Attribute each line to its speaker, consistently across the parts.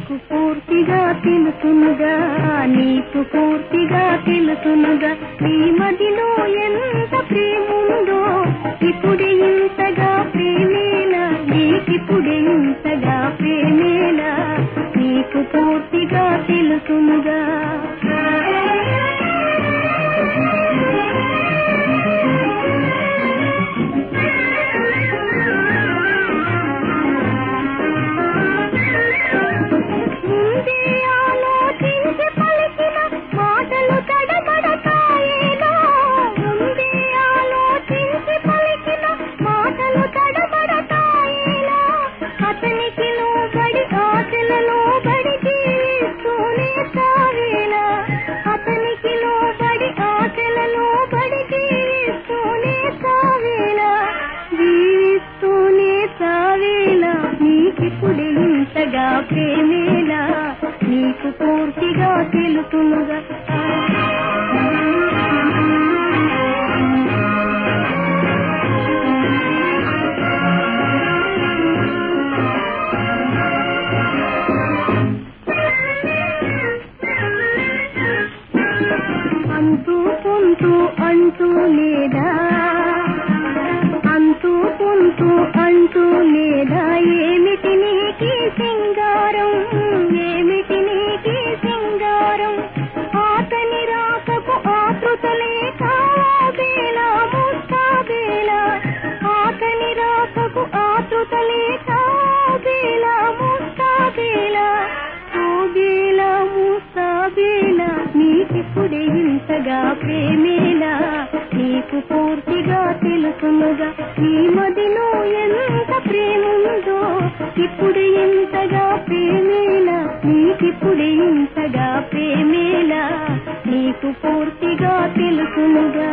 Speaker 1: నీకు పూర్తిగా తెలుసునుగా నీకు పూర్తిగా తెలుసునుగా. ప్రేమదిలో ఎంత ప్రేముందో ఇప్పుడే ఇంతగా ప్రేమేలా నీకిప్పుడే ఇంతగా ప్రేమేలా నీకు పూర్తి నీకిప్పుడే ఇంతగా ప్రేమేలా నీకు పూర్తిగా తెలుసునుగా అంటూ పొంతూ అంటూ లేదా? నీకిప్పుడే ఇంతగా ప్రేమేలా నీకు పూర్తిగా తెలుసునుగా నీ మదిలో ఎంత ప్రేముందో? ఇప్పుడు ఇంతగా ప్రేమేలా నీకిప్పుడు ఇంతగా ప్రేమేలా నీకు పూర్తిగా తెలుసునుగా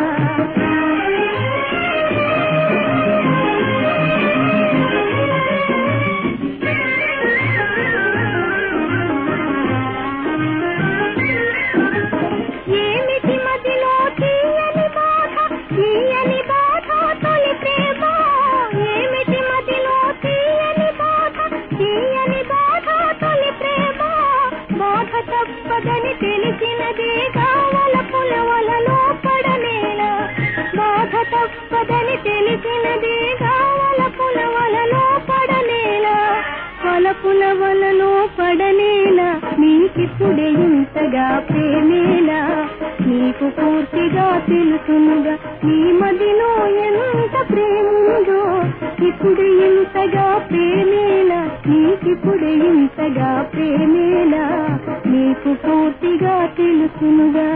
Speaker 1: బాధ తెలిసినదే కావల పులవలలో పడనేలా వలపుల వలలో పడనేలా నీకిప్పుడే ఇంతగా ప్రేమేలా నీకు పూర్తిగా తెలుసునుగా నీ మదిలో ఎంత ప్రేముందో. ఇప్పుడు ఇంతగా ప్రేమేలా నీకిప్పుడు ఇంతగా ప్రేమేలా నీకు పూర్తిగా తెలుసునుగా